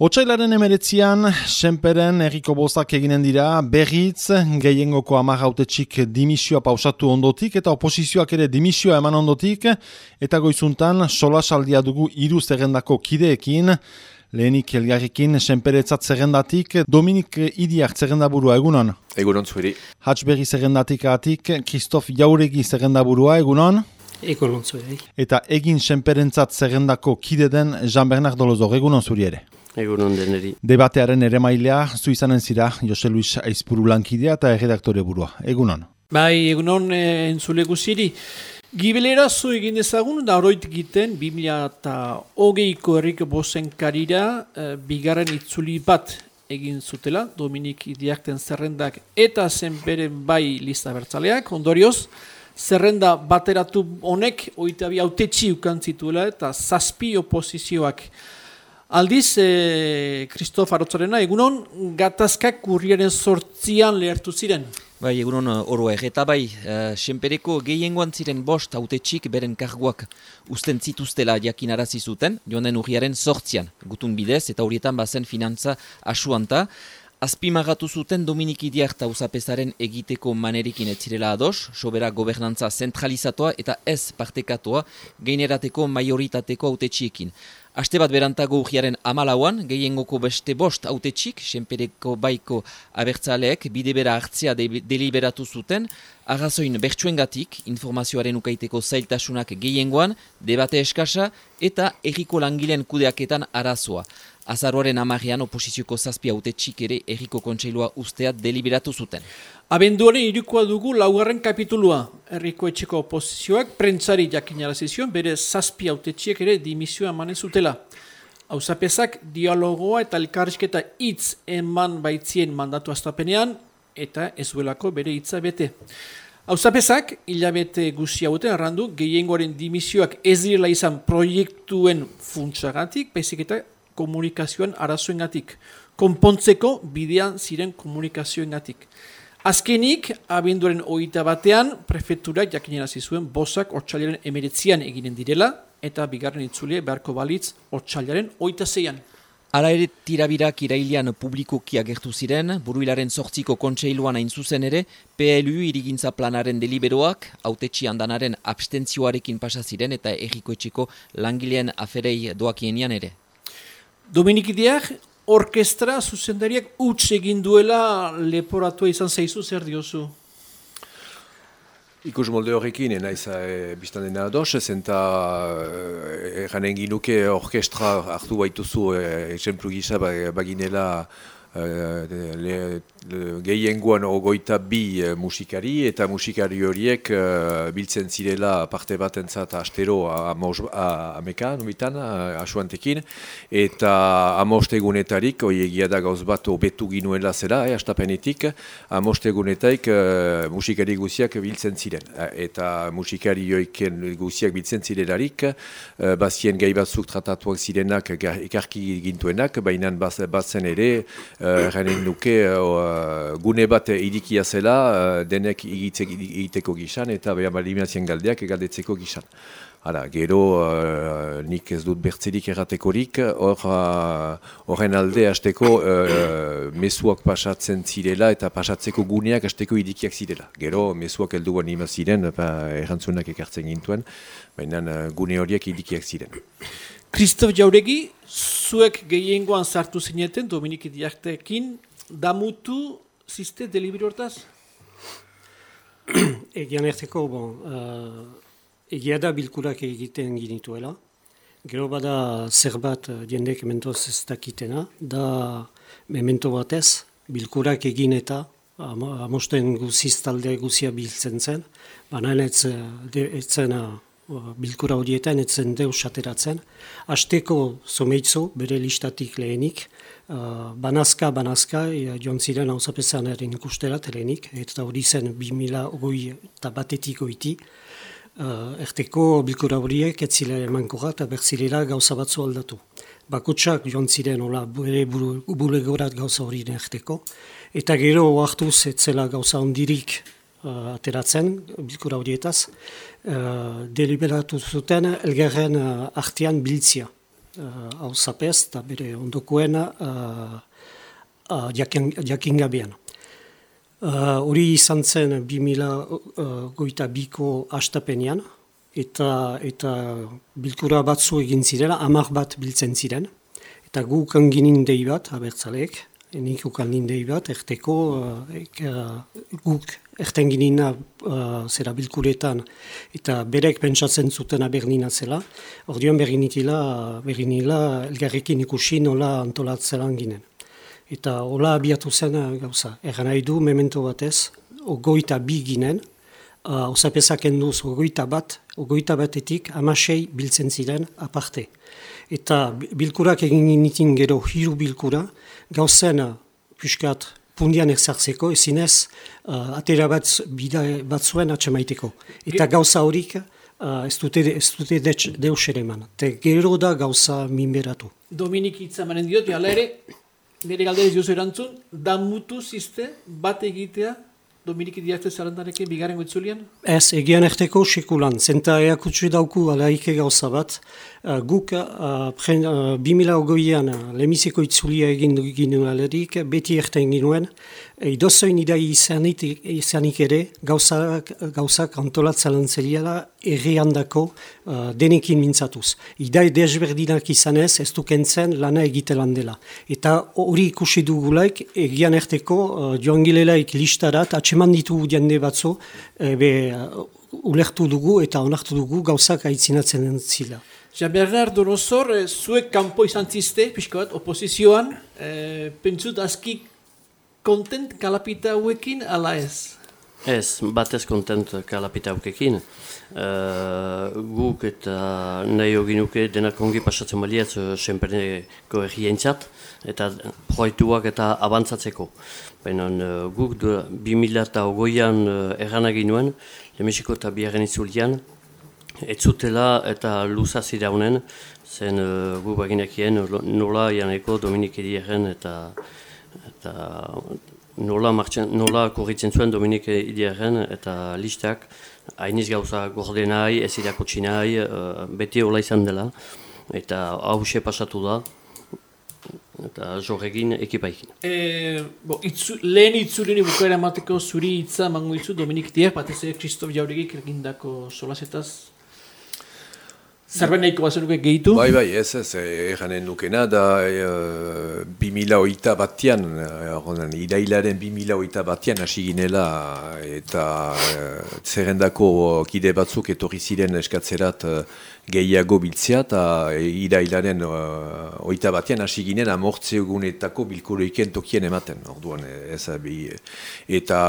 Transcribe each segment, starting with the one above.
Otsailaren emeretzian, senperen erriko bostak eginen dira, berriz, gehiengoko amagautetxik dimisioa pausatu ondotik, eta oposizioak ere dimisioa eman ondotik, eta goizuntan, sola saldia dugu iru zerrendako kideekin, lehenik elgarrikin senperetzat zerrendatik, Dominik Idiak zerrendaburua, egunon? Egunon zuheri. Hatsberri zerrendatik atik, Kristof Jauregi zerrendaburua, egunon? Egunon zuheri. Eta egin senperentzat zerrendako kide den Jean-Bernard Dolozor, egunon zuri ere? Egunon deneri. Debatearen ere mailea, zu izanen zira, Jose Luis Aizpuru lankidea eta erredaktore burua. Egunon. Bai, egunon e, entzule guziri. Gibelera zu egin dezagun, da horoit giten, 2008ko errik bozen karira, e, bigarren itzuli bat egin zutela, Dominik Idiakten zerrendak eta zenberen bai lista bertzaleak, ondorioz, zerrenda bateratu honek, oita bi autetxi ukantzituela eta zazpi oposizioak Aldiz, Kristof e, egunon, gatazkak kurriaren sortzian lehertu ziren? Bai, egunon, oro eta bai, uh, senpereko gehiengoan ziren bost autetxik beren karguak usten zituztela jakin arazi zuten, joan den urriaren sortzian, gutun bidez, eta horietan bazen finantza asuanta. Azpimagatu zuten Dominiki Diarta usapesaren egiteko manerikin etzirela ados, sobera gobernantza zentralizatoa eta ez partekatoa geinerateko majoritateko autetxiekin. Aste bat berantago ujiaren amalauan, gehiengoko beste bost autetxik, senpereko baiko abertzaleek, bide bera hartzea deliberatu zuten, arrazoin bertsuengatik, informazioaren ukaiteko zailtasunak gehiengoan, debate eskasa eta erriko langileen kudeaketan arazoa. Azaroaren amarrean oposizioko zazpi haute ere erriko kontseilua usteat deliberatu zuten. Abenduaren irukoa dugu laugarren kapitulua. Erriko etxeko oposizioak prentzari jakinarazizion bere zazpi haute ere dimisioa emanen zutela. Hauzapezak dialogoa eta elkarrizketa hitz eman baitzien mandatu astapenean eta ez duelako bere hitza bete. Hauzapezak, hilabete guzi hauten arrandu, gehiengoaren dimisioak ez direla izan proiektuen funtsagatik, baizik eta komunikazioen arazoengatik, konpontzeko bidean ziren komunikazioengatik. Azkenik, abenduaren oita batean, prefekturak jakinera zizuen bosak otxailaren emeretzian eginen direla, eta bigarren itzulie beharko balitz otxailaren oita zeian. Hala ere tirabirak irailian publikoki agertu ziren, buruilaren sortziko kontseiluan hain zuzen ere, PLU irigintza planaren deliberoak, autetxi handanaren abstentzioarekin pasa ziren eta errikoetxeko langileen aferei doakienian ere. Dominikideak, orkestra zuzendariak utz egin duela leporatua izan zaizu zer diozu? Ikus molde horrekin, naiz e, biztan dena ados, zenta e, ginuke orkestra hartu baituzu, e, exemplu gisa baginela e, gehiengoan ogoita bi uh, musikari eta musikari horiek uh, biltzen zirela parte bat entzat astero ameka, nubitan, asuantekin, eta amostegunetarik, hoi egia da gauz bat obetu ginuela zera, eh, astapenetik, amostegunetaik uh, musikari guziak biltzen ziren. Eta musikari joiken guziak biltzen zirelarik, uh, bazien gai batzuk tratatuak zirenak ekarki gintuenak, baina bazen ere, uh, nuke, Eh, gune bat irikia zela denek egiteko gizan eta behar eliminazien galdeak egaldetzeko gizan. Hala, gero uh, nik ez dut bertzerik erratekorik, horren uh, alde hasteko uh, mesuak pasatzen zirela eta pasatzeko guneak hasteko irikiak zirela. Gero mesuak heldu nima ziren, errantzunak ekartzen gintuen, baina uh, gune horiek irikiak ziren. Kristof Jauregi, zuek gehiengoan sartu zineten Dominik Idiartekin, damutu ziste delibero hortaz? Egian erteko, bon, uh, egia da bilkurak egiten ginituela. Gero bada zerbat uh, jendek mentoz ez dakitena, da memento batez, bilkurak egin eta amosten guziz talde guzia biltzen zen, baina ez, ez zen bilkura horietan ez zen deus ateratzen. Azteko zomeitzo, bere listatik lehenik, uh, banazka, banazka, e, joan ziren hau zapezan erin ikusterat lehenik, eta hori zen 2008 eta batetik oiti. Uh, erteko bilkura horiek ez zile emanko eta berzilera gauza batzu aldatu. Bakotsak joan ziren hola bere bulegorat gauza hori erteko. Eta gero hartuz ez zela gauza ondirik uh, ateratzen, bilkura horietaz, uh, deliberatu zuten elgarren uh, artean biltzia. hau zapez, eta bere ondokoena uh, uh, jakingabean. Hori uh, izan zen 2000 uh, goita biko astapenean, eta, eta bilkura batzu egin zirela, amak bat biltzen ziren, eta guk anginin dei bat, abertzaleek, nik ukan nindei bat, erteko, uh, guk erten ginina uh, zera bilkuretan, eta berek pentsatzen zuten abernina zela, ordean berrinitila, berrinila elgarrekin ikusi nola antolatzelan ginen. Eta hola abiatu zen gauza, erran nahi du, memento batez, ogoita bi ginen, uh, osapezak enduz ogoita bat, ogoita batetik amasei biltzen ziren aparte. Eta bilkurak egin nitin gero hiru bilkura, gauzen piskat pundian ezartzeko, ezinez uh, atera bat, bida, bat atxamaiteko. Eta gauza horik uh, ez dute, ez dute deus ere eman. Te gero da gauza minberatu. Dominik itzamanen diot, jala ere, nire galdera ez erantzun, da mutu ziste bat egitea Dominik Diazte zarandarekin bigarren goitzulian? Ez, egian erteko sekulan. Zenta eakutsu dauku alaike gauza bat. Uh, guk uh, uh, 2008an uh, lemizeko itzulia egin ginen alerik, beti erten ginuen. Idozoin idai izanik, izanik ere, gauzak, gauzak antolatzalen zeliala erreandako uh, denekin mintzatuz. Idai desberdinak izanez, ez dukentzen lana egitelan dela. Eta hori ikusi dugulaik, egian erteko uh, joan gilelaik listarat, atseman ditu jende batzu, ebe, uh, ulertu dugu eta onartu dugu gauzak aitzinatzen zila. Jean Bernard Donosor, eh, zuek kanpo izan ziste, pixkoat, oposizioan, eh, pentsut aski kontent kalapita hauekin ala ez? Ez, batez kontent kalapita hauekin. Uh, guk eta nahi hoginuke denak ongi pasatzen baliaz uh, senperneko egientzat eta proituak eta abantzatzeko. Baina uh, guk 2008an uh, erranagin nuen, Lemesiko eta biharren itzulian, ez zutela eta luzaz iraunen, zen uh, gu baginekien nola janeko Dominik Ediaren eta, eta nola, martzen, nola korritzen zuen Dominik Ediaren eta listak hainiz gauza gorde nahi, ez irakotsi nahi, uh, beti hola izan dela eta hause pasatu da eta jorregin ekipaikin. E, bo, itzu, lehen itzulini bukaera emateko zuri hitza mango itzu Dominik Dier, batez ere Kristof Jauregik egindako solasetaz Zerbait nahiko bat zenuke gehitu? Bai, bai, ez, ez, eranen nukena da e, bi mila oita batian, e, idailaren bi mila oita batian hasi ginela eta e, zerrendako kide batzuk etorri ziren eskatzerat e, gehiago biltzea eta irailaren uh, oita batean hasi ginen amortze egunetako bilkoloiken tokien ematen. Orduan, ez, bi, eta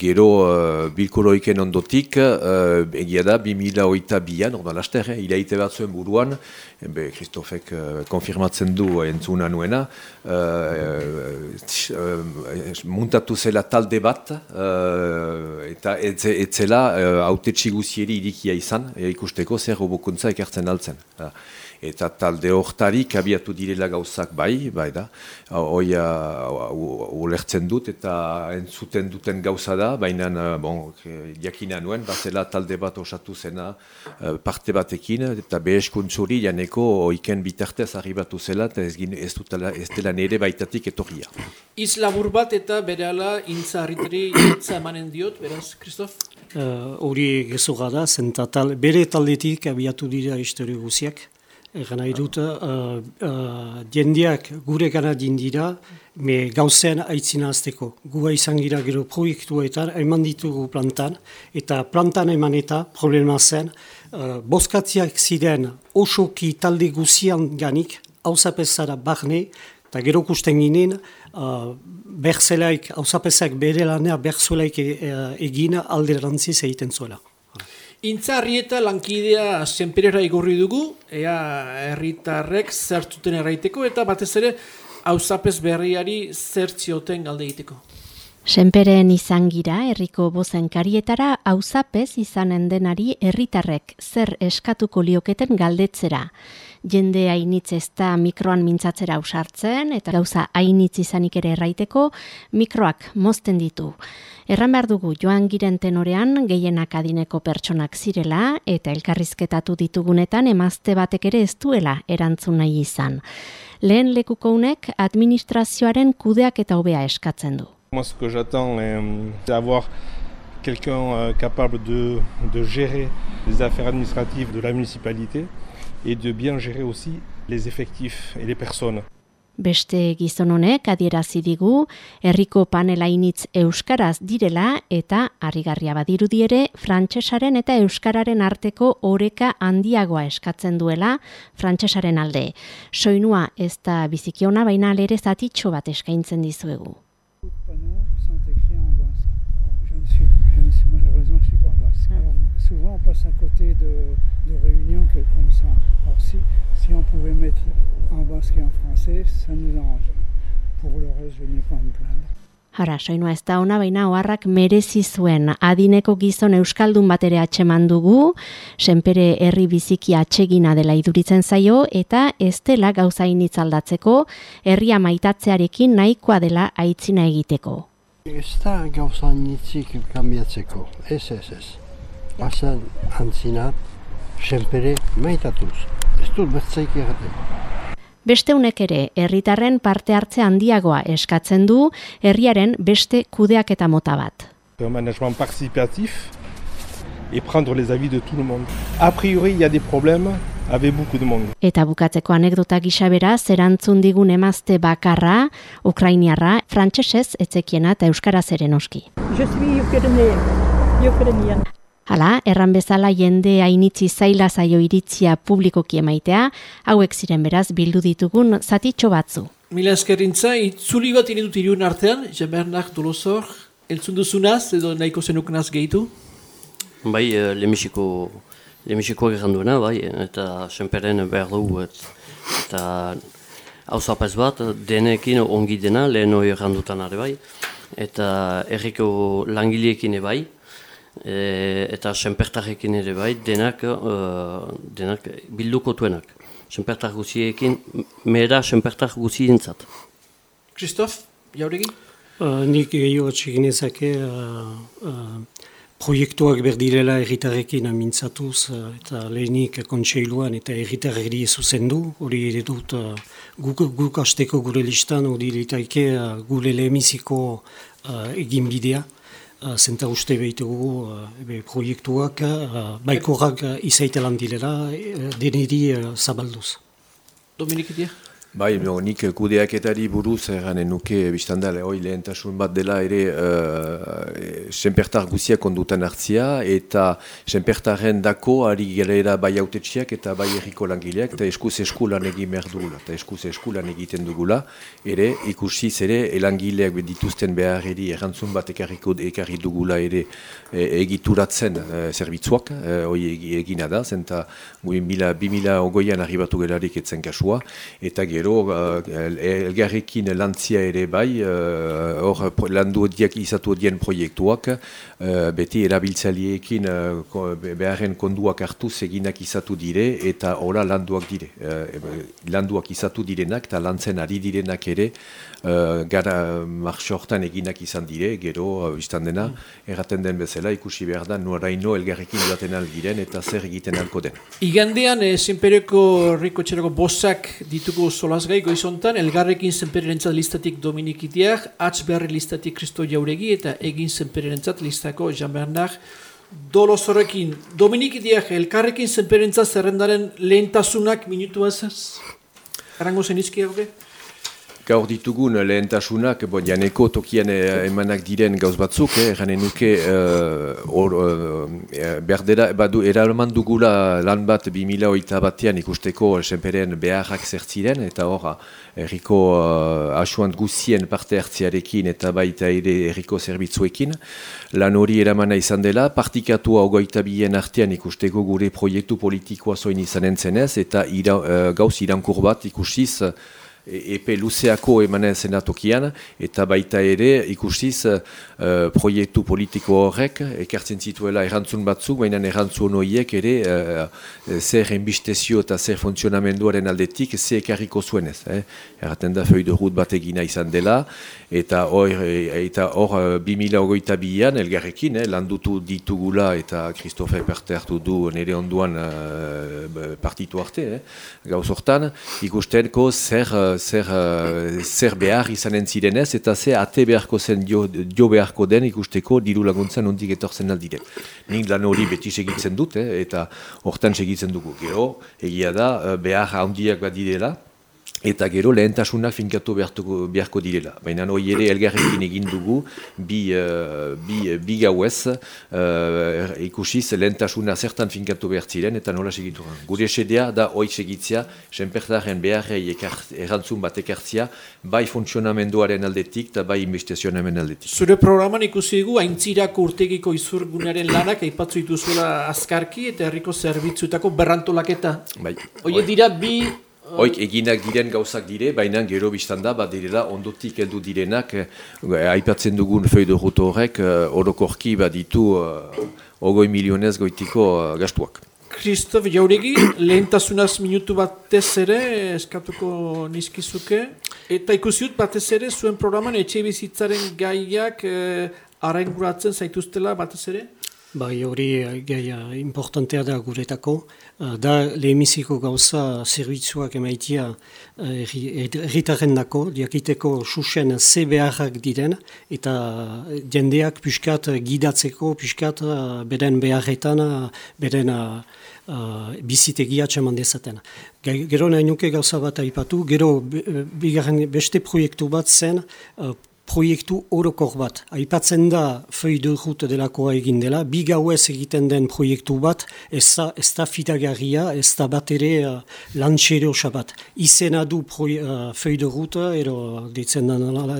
gero uh, bilkoloiken ondotik uh, egia da 2000 oita bian, orduan laster, eh, iraite bat zuen buruan, be, Kristofek uh, konfirmatzen du entzuna nuena, uh, uh, muntatu zela talde bat, uh, eta etzela haute uh, txiguzieri irikia izan, ikusteko zer hobokuntza ekertzen altzen eta talde hortarik abiatu direla gauzak bai, bai da, hoia ulertzen dut eta entzuten duten gauza da, baina bon, jakina nuen, bazela talde bat osatu zena eh, parte batekin, eta beheskuntzuri janeko oiken bitartez arribatu zela, eta ez, ez, dutela, ez dela nire baitatik etorria. Iz labur bat eta bere ala intza harritari intza emanen diot, beraz, Kristof? Eh, hori uh, gezurra da, zenta tal, bere taldetik abiatu dira historio guziak, Egan nahi dut, uh, uh, jendeak gure gana dindira, me gauzean aitzina azteko. Gua izan gira gero proiektuetan, eman ditugu plantan, eta plantan eman eta problema zen, uh, boskatziak ziren osoki talde guzian ganik, hausapezara barne, eta gero kusten ginen, uh, berzelaik, hausapezak bere lanea berzelaik e, e, egin alderantziz egiten zuela. Intzarri eta lankidea senperera igorri dugu, ea herritarrek zertzuten erraiteko, eta batez ere hauzapez berriari zertzioten galde egiteko. Senperen izan gira, herriko bozen karietara, hauzapez izanen denari herritarrek zer eskatuko lioketen galdetzera. Jende hainitz ez da mikroan mintzatzera ausartzen, eta gauza hainitz izanik ere erraiteko, mikroak mozten ditu. Erran behar dugu joan giren tenorean gehienak adineko pertsonak zirela, eta elkarrizketatu ditugunetan emazte batek ere ez duela erantzun nahi izan. Lehen lekuko unek administrazioaren kudeak eta hobea eskatzen du. Moi, ce que j'attends, c'est d'avoir quelqu'un euh, capable de, de gérer les affaires administratives de la municipalité et de bien gérer aussi les effectifs et les personnes. Beste gizon honek adierazi digu herriko panelainitz euskaraz direla eta harrigarria badirudi ere frantsesaren eta euskararen arteko oreka handiagoa eskatzen duela frantsesaren alde. Soinua ez da bizikiona baina alere zatitxo bat eskaintzen dizuegu. Souvent on passe à côté de, de réunions que, comme ça. Alors si, si on pouvait mettre en basque et en français, ça nous arrange. Pour le reste, je n'ai pas à me plaindre. Hara, soinua ez da ona, baina oharrak merezi zuen adineko gizon euskaldun bat ere atxeman dugu, senpere herri biziki atsegina dela iduritzen zaio, eta ez dela gauzain itzaldatzeko, herria maitatzearekin nahikoa dela aitzina egiteko. Ez da gauzain itzik kambiatzeko, ez ez ez bazen antzinat, senpere maitatuz. Ez dut bertzaik egaten. Beste unek ere, herritarren parte hartze handiagoa eskatzen du, herriaren beste kudeak eta mota bat. Un management participatif et prendre les avis de tout le monde. A priori, il y a des problèmes avec beaucoup de monde. Eta bukatzeko anekdota gisa bera, zerantzun digun emazte bakarra, ukrainiarra, frantsesez etzekiena eta euskaraz ere noski. Je suis ukrainienne. Hala, erran bezala jende hainitzi zaila zaio iritzia publikoki emaitea, hauek ziren beraz bildu ditugun zatitxo batzu. Mila eskerrintza, itzuli bat inedut irun artean, jemernak dolozor, entzun duzunaz edo nahiko zenukunaz gehitu? Bai, uh, lemisiko, lemisiko duena, bai, eta senperen behar dugu, et, eta hau zapaz bat, denekin ongi dena, lehen hori errandutan are bai, eta erriko langileekin bai, e, eta senpertarrekin ere bai, denak, uh, denak bilduko tuenak. Senpertar guziekin, mera senpertar guzientzat. Kristof, jauregi? Uh, nik gehiago atxegin ezake uh, uh, proiektuak berdirela erritarrekin amintzatuz uh, eta lehenik kontseiluan eta erritarreri zuzendu, hori ere dut uh, guk, guk asteko gure listan, hori litaike uh, gure lehemiziko uh, egin bidea. Zenta uste behitugu uh, proiektuak, uh, baikorrak uh, izaitelan direla, uh, deneri uh, zabalduz. Dominik Idia? Bai, no, nik kudeaketari buruz erranen nuke biztandale, hoi lehentasun bat dela ere uh, senpertar guziak ondutan hartzia eta senpertarren dako ari gelera bai autetxiak eta bai erriko langileak eta eskuz esku lan egin behar eta eskuz esku lan egiten dugula ere ikusiz ere elangileak dituzten beharreri errantzun bat ekarriko ekarri dugula ere e, egituratzen e, zerbitzuak e, hoi egina da zenta bi mila ogoian arribatu gelarik etzen kasua eta gero uh, elgarrekin lantzia ere bai, uh, hor landu odiak izatu odien proiektuak, uh, beti erabiltzaliekin uh, beharren konduak hartu eginak izatu dire eta ora landuak dire. Uh, landuak izatu direnak eta lantzen ari direnak ere uh, gara marxortan eginak izan dire, gero uh, dena, erraten den bezala ikusi behar da, nuaraino elgarrekin duaten aldiren eta zer egiten alko den. Igandean, e, zenpereko riko txerako bosak dituko solazgai goizontan, elgarrekin zenperentzat listatik Dominik Itiak, atz beharri listatik Kristo Jauregi eta egin zenperentzat listako Jean Bernard Dolos horrekin, Dominik Itiak, elkarrekin zenperentzat zerrendaren lehentasunak minutu ez? Arango zenizki haude? Gaur ditugun lehentasunak, bo, janeko tokian eh, emanak diren gauz batzuk, eh, nuke uh, or, uh, berdera, badu, eralman dugula lan bat 2008 batean ikusteko senperen beharrak zertziren, eta hor, erriko uh, asuant guzien parte hartziarekin eta baita ere erriko zerbitzuekin. Lan hori eramana izan dela, partikatua ogoita bien artean ikusteko gure proiektu politikoa zoin izan entzenez, eta ira, uh, gauz irankur bat ikusiz, epe luzeako emanen zenatokian, eta baita ere ikustiz uh, proiektu politiko horrek ekartzen zituela errantzun batzuk, baina errantzun horiek ere uh, zer enbistezio eta zer funtzionamenduaren aldetik ze ekarriko zuenez. Eh? Erraten da feu de rut bat egina izan dela, eta hor, eta hor 2008 bian elgarrekin, eh, landutu ditugula eta Christophe Perte hartu du nire onduan uh, partitu arte, eh, gauz hortan, ikustenko zer, zer, zer behar izanen zirenez eta ze ate beharko zen dio, dio beharko den ikusteko diru laguntzen ondik etortzen aldire. Nik lan hori beti segitzen dut, eh, eta hortan segitzen dugu. Gero, egia da, behar handiak bat didela, eta gero lehentasunak finkatu beharko direla. Baina hori ere elgarrekin egin dugu bi, uh, bi, bi gauez uh, ikusiz lehentasuna zertan finkatu behar ziren eta nola segitu. Gure esedea da hori segitzia, senpertaren beharrei errantzun bat ekartzia, bai funtzionamenduaren aldetik eta bai investizionamen aldetik. Zure programan ikusi dugu, haintzirak urtegiko izurgunaren lanak aipatzu dituzuela azkarki eta herriko zerbitzutako berrantolaketa. Bai. Oie dira bi Hoik eginak diren gauzak dire, baina gero biztan da, bat direla ondotik heldu direnak, eh, aipatzen dugun feudo ruto horrek, eh, orokorki bat ditu eh, ogoi milionez goitiko eh, gastuak. Kristof jauregi, lehentasunaz minutu batez ere, eskatuko nizkizuke, eta ikusiut batez ere, zuen programan etxe bizitzaren gaiak eh, arrenguratzen zaituztela batez ere? Bai, hori gaia importantea da guretako. Da lehemiziko gauza zerbitzuak emaitia erritaren dako, diakiteko susen ze beharrak diren, eta jendeak piskat gidatzeko, piskat beren beharretan, beren uh, bizitegia txeman dezaten. Gero nahi nuke gauza bat aipatu, gero bigarren beste proiektu bat zen, proiektu orokor bat. Aipatzen da feu de route delakoa egin dela, bi gauez egiten den proiektu bat, ez da, ez da fitagarria, ez da bat ere uh, lantxero bat. Izena du uh, feu de route, ero ditzen da nala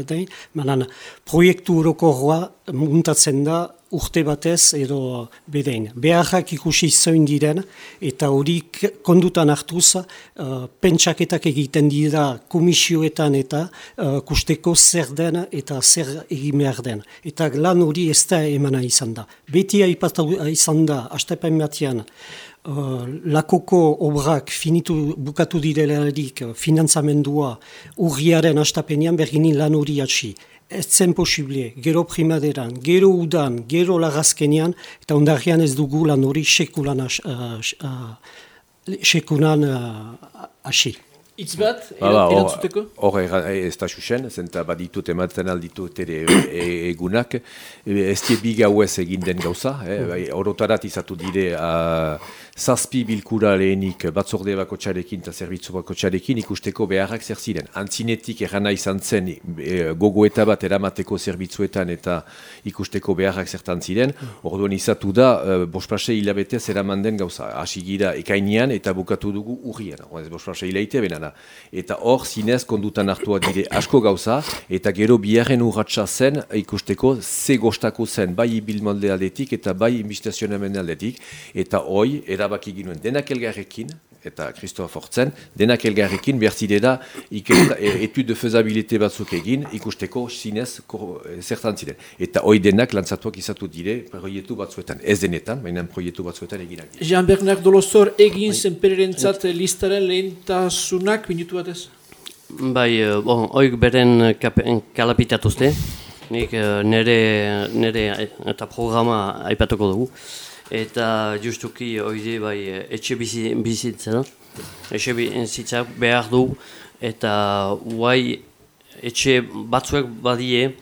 manan proiektu orokorroa muntatzen da urte batez edo bedein. Beharrak ikusi zoin diren eta hori kondutan hartuz uh, pentsaketak egiten dira komisioetan eta uh, kusteko zer den eta zer egin behar den. Eta lan hori ez da emana izan da. Beti aipatu izan da, astepen batian, Uh, lakoko obrak finitu bukatu direlarik finanzamendua urriaren astapenean berginin lan hori atxi ez zen posible, gero primaderan, gero udan, gero lagazkenean, eta ondarrian ez dugu lan hori sekulan sekulan hasi. Itz bat, erantzuteko? Hor, ez da xuxen, zenta baditut ematen alditut ere egunak, ez die bi gauez egin den gauza, horotarat izatu dire zazpi bilkura lehenik batzorde bako txarekin eta zerbitzu bako txarekin ikusteko beharrak zer ziren. Antzinetik erana izan zen e, gogoeta bat eramateko zerbitzuetan eta ikusteko beharrak zertan ziren. Orduan izatu da, e, bospase hilabetez eraman den gauza. Asigira ekainian eta bukatu dugu urrian. Bospase hilabete benana. Eta hor zinez kondutan hartua dire asko gauza eta gero biharren urratsa zen ikusteko ze gostako zen bai ibilmolde aldetik eta bai inbistazionamen aldetik. Eta hoi, era erabaki ginuen denak elgarrekin, eta Kristof Hortzen, denak elgarrekin berzide da e, etude de fezabilite batzuk egin, ikusteko zinez e, zertan ziren. Eta hoi denak lantzatuak izatu dire proietu batzuetan, ez denetan, baina proietu batzuetan eginak dira. Jean-Bernard Dolosor egin bai. zenpererentzat listaren lehentasunak minutu batez? Bai, eh, bon, oik beren kalapitatuzte, nik eh, nire, nire eta programa aipatuko dugu eta justuki hori bai etxe bizitzen, etxe bizitza behar du, eta guai etxe batzuek badie,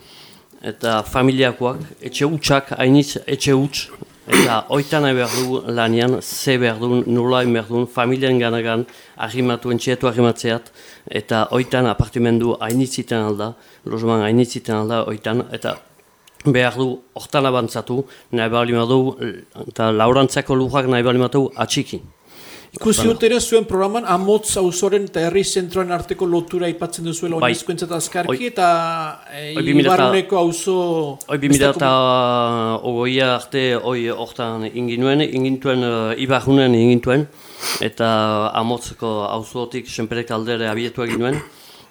eta familiakoak, etxe utxak, hainitz etxe utx, eta oitan behar du lanian, ze behar du, nula behar du, familien ganagan, ahimatu, entxeatu ahimatzeat, eta oitan apartimendu hainitziten alda, lozman hainitziten alda, oitan, eta behar du hortan abantzatu, nahi behar limatu, eta laurantzako lujak nahi behar limatu atxiki. Ikusi dut ere zuen programan amotz auzoren eta herri zentroen arteko lotura ipatzen duzuela bai. oinezkoentzat azkarki eta e, ibaruneko auzo... Hoi bimila eta ogoia arte hoi hortan inginuen, ingintuen uh, ibarunen ingintuen eta amotzeko auzotik senperek aldere abietu egin nuen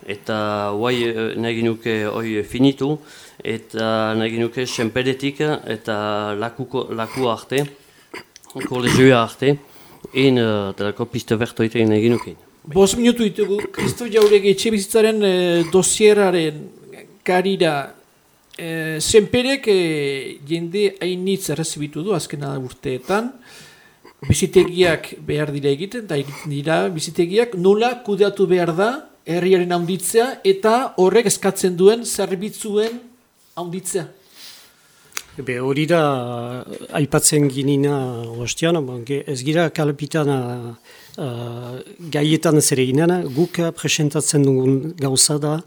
eta guai nahi nuke hoi finitu, eta nahi nuke senperetik eta lakuko, laku arte, kolegioa arte, en uh, delako piste berto egin nahi nuke. Bos minutu ditugu, Kristo Jauregi etxe bizitzaren e, dosieraren karira. E, zenperek e, jende hainitz errezibitu du azkena urteetan, bizitegiak behar dira egiten, eta egiten dira bizitegiak. Nola kudeatu behar da herriaren haunditzea eta horrek eskatzen duen zerbitzuen haunditzea. Be, hori da, aipatzen ginina ostian, ez gira kalpitana uh, gaietan zer eginen, guk presentatzen dugun gauza da,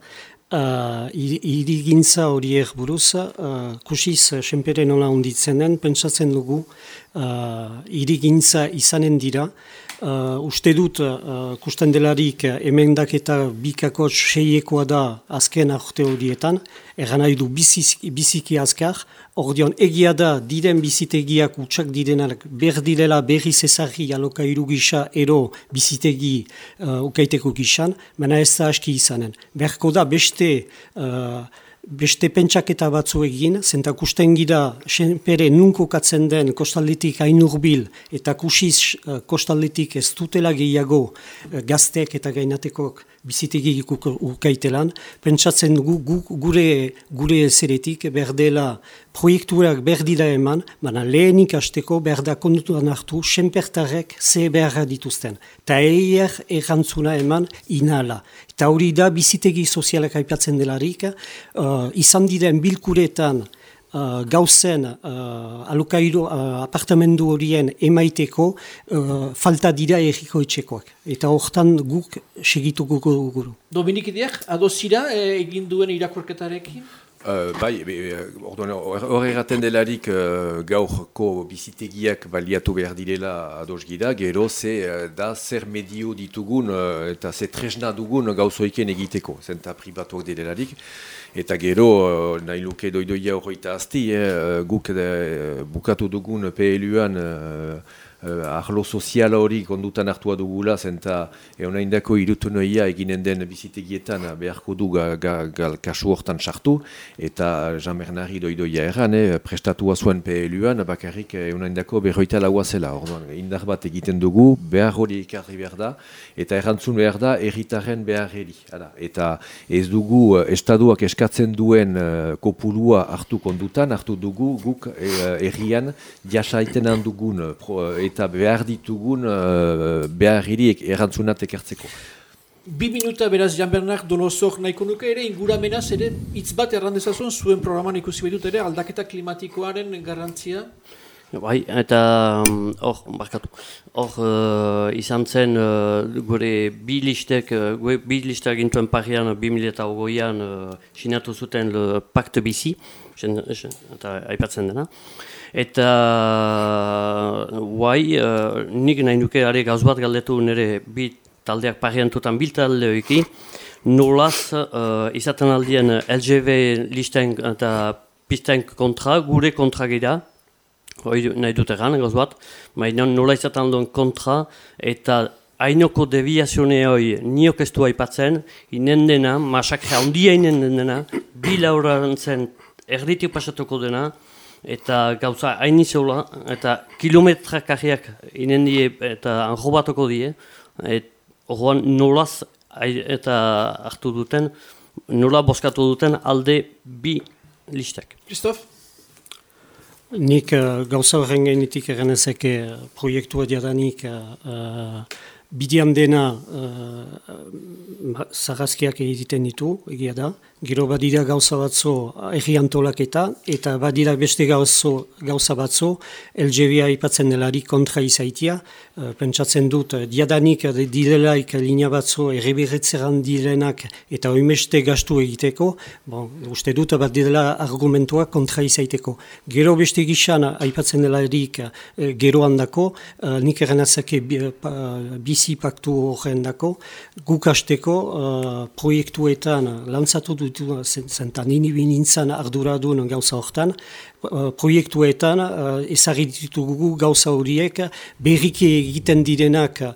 uh, irigintza horiek buruz, uh, kusiz senpere nola onditzen den, pentsatzen dugu uh, irigintza izanen dira, Uh, uste dut, uh, kusten delarik, emendak eta bikako seiekoa da azken aurte horietan, eran nahi du biziki, biziki azkar, Ordeon, egia da, diren bizitegiak utxak direnak berdirela berri zezarri alokairu gisa ero bizitegi uh, ukaiteko gisan, baina ez da aski izanen. Berko da, beste... Uh, beste pentsaketa batzu egin, zenta kusten gira senpere nunko katzen den kostalditik hain urbil eta kusiz uh, kostalditik ez dutela gehiago uh, gazteek eta gainatekok bizitegi ukaitelan, pentsatzen gu, gu, gure, gure zeretik berdela proiektuak berdila eman, baina lehenik hasteko berda kondutuan hartu senpertarek ze beharra dituzten. Ta eier errantzuna eman inala. Eta hori da bizitegi sozialak aipatzen delarik, uh, izan diren bilkuretan uh, gauzen uh, alokairu uh, apartamendu horien emaiteko uh, falta dira erriko etxekoak. Eta hortan guk segitu guguru. Dominik Idiak, adozira eh, egin duen irakurketarekin? Uh, bai, hor erraten delarik uh, gaurko bizitegiak baliatu behar direla ados gira, gero ze uh, da zer medio ditugun uh, eta ze tresna dugun gauzoiken egiteko, zenta pribatuak direlarik. Eta gero, uh, nahi luke doidoia horreita azti, eh, guk uh, bukatu dugun PLU-an uh, arlo sozial hori kondutan hartua dugula, zenta egon indako irutu noia eginen den bizitegietan beharko du ga, ga, kasu hortan sartu, eta Jean Bernard doidoia erran, eh, prestatua zuen PLU-an, bakarrik egon indako berroita laua zela, orduan, indar bat egiten dugu, behar hori ekarri behar da, eta errantzun behar da, erritaren behar eri. Eta ez dugu estaduak eskatzen duen uh, kopulua hartu kondutan, hartu dugu guk errian jasaiten handugun eta behar ditugun uh, behar hiriek erantzunat ekertzeko. Bi minuta beraz Jan Bernard Donosok nahiko nuke ere inguramenaz ere hitz bat errandezazun zuen programan ikusi behitut ere aldaketa klimatikoaren garrantzia? Bai, eta mm, hor, um, barkatu, hor uh, izan zen uh, gure bi listek, uh, gure bi listek gintuen parian 2008an uh, sinatu zuten le Pacte Bici, eta aipatzen dena. Eta guai, uh, nik nahi nuke are gauz bat galdetu nire bi taldeak pariantutan bil taldeoiki, nolaz uh, izaten aldien LGV listen eta pisten kontra, gure kontra gira, hoi nahi dut egan, gauz bat, baina nola izaten alduen kontra, eta hainoko deviazione hoi niok ez du aipatzen, inen dena, masakre handia inen dena, bi lauraren zen erditik pasatuko dena, eta gauza hain izola, eta kilometrak ahiak inen die eta anjo batoko die, et, orduan nolaz eta hartu duten, nola boskatu duten alde bi listak. Kristof? Nik uh, gauza horren gainetik eranezeke uh, proiektua diadanik uh, bidian dena uh, zarazkiak egiten ditu, egia da, Gero badira gauza batzo erri antolaketa, eta badira beste gauzo, gauza batzo LGBA ipatzen delari kontra izaitia. Uh, pentsatzen dut, uh, diadanik direlaik linea batzo erreberetzeran direnak eta oimeste gastu egiteko, bon, uste dut bat direla argumentua kontra izaiteko. Gero beste gizan aipatzen delarik uh, gero handako, uh, nik eranazake bi, uh, bi bizipaktu horren dako, guk hasteko uh, proiektuetan lantzatu dutu, zenta nini binintzan arduradun gauza hortan, uh, proiektuetan uh, ezagitugu gauza horiek berriki egiten direnak uh,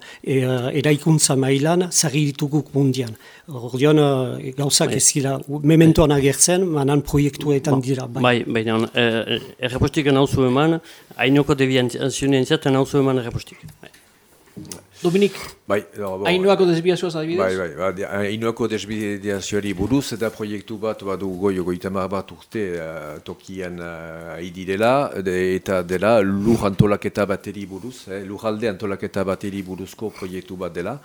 eraikuntza mailan zagituguk mundian. Ordean uh, gauzak bai. ez gira, mementoan agertzen, manan proiektuetan ba, dira. Bai, bai, bai eh, errepostik eman, hainoko debiantzioen zaten hau eman errepostik. Bai. Dominik, bai, hainoako desbiazioaz adibidez? Bai, bai, hainoako desbiazioari buruz eta proiektu bat badu goi goitamar bat urte uh, tokian uh, idirela eta dela lur antolaketa bateri buruz, eh, lur antolaketa bateri buruzko proiektu bat dela.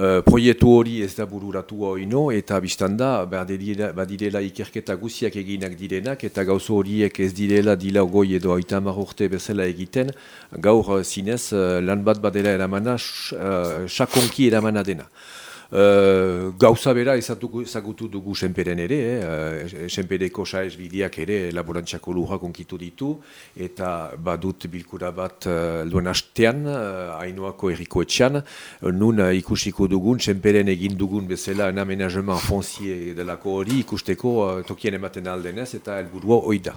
Uh, proiektu hori ez da bururatu oino eta biztan da badirela ikerketa guziak eginak direnak eta gauzo horiek ez direla dila goi edo aita urte bezala egiten gaur uh, zinez uh, lan bat badela eramana sakonki eramana dena. Uh, gauza bera ezagutu dugu senperen ere, eh? senpereko saez bideak ere laborantxako lurra konkitu ditu, eta badut bilkura bat uh, duen hastean, hainoako erriko etxean, nun uh, ikusiko dugun, senperen egin dugun bezala en amenajeman fonzie delako hori ikusteko uh, tokien ematen aldenez, eta helburua oida.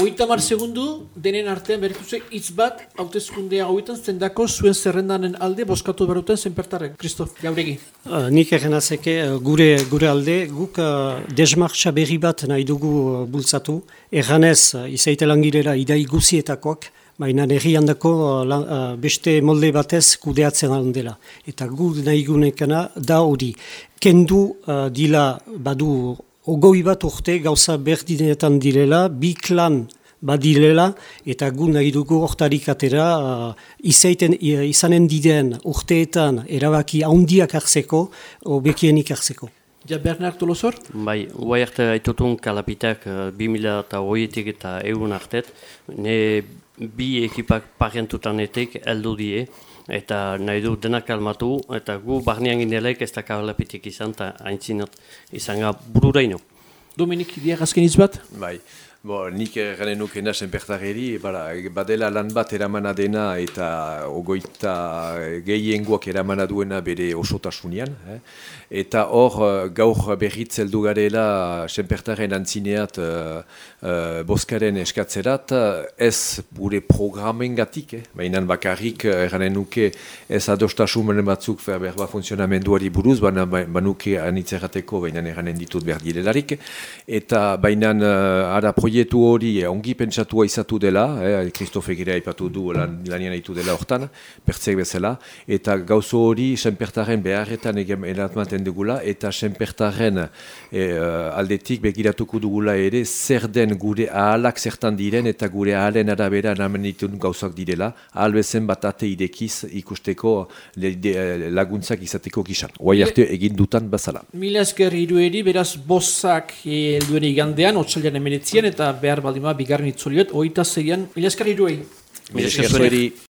Oita mar segundu, denen artean berrituzek hitz bat, hautezkundea hauetan zendako zuen zerrendanen alde boskatu beruten zenpertarren. Kristof, jauregi. Uh, nik egin azeke, uh, gure, gure alde, guk uh, desmartxa berri bat nahi dugu uh, bultzatu. Erranez, uh, izaite langirera idai guzietakoak, baina herri handako uh, beste molde batez kudeatzen dela. Eta gu nahi gunekana da hori. Kendu dila badu ogoi bat urte gauza berdinetan direla, bi klan badilela, eta gu nahi dugu hortarik atera, uh, izaiten, izanen diden urteetan erabaki handiak hartzeko, obekienik hartzeko. Ja, Bernard Tolosor? Bai, guai arte haitutun kalapitak uh, 2000 eta egun artet, ne bi ekipak parientutan etek eldu die, eta nahi du denak kalmatu, eta gu barnean ginelek ez da kabalapitik izan, eta haintzinat izan ga bururaino. Dominik, diak azken bat? Bai. Bo, nik garen nuke nasen pertarri, badela lan bat eramana dena eta ogoita gehiengoak eramana duena bere osotasunean. Eh? Eta hor, gaur berriz heldu garela senpertaren antzineat uh, uh, boskaren eskatzerat, ez gure programen gatik, eh? mainan bakarrik eranen nuke ez adostasumen batzuk berba funtzionamenduari buruz, baina banuke anitzerrateko bainan eranen ditut behar direlarik. Eta bainan uh, ara proietu hori eh, ongi pentsatua izatu dela, eh, Kristofe gira ipatu du lan, lanian aitu dela hortan, pertzek bezala, eta gauzo hori senpertaren beharretan egin eratmaten dugula, eta senpertaren eh, aldetik begiratuko dugula ere zer den gure ahalak zertan diren eta gure ahalen arabera namen ditun gauzak direla, ahal bezen bat ate idekiz ikusteko laguntzak izateko gizan. Oai arte egin dutan bazala. Mila esker irueri, beraz bosak helduen igandean, otxalian emenetzien, eta behar baldima bigarren itzoliot, oita zeian, mila eskari duei. Mila eskari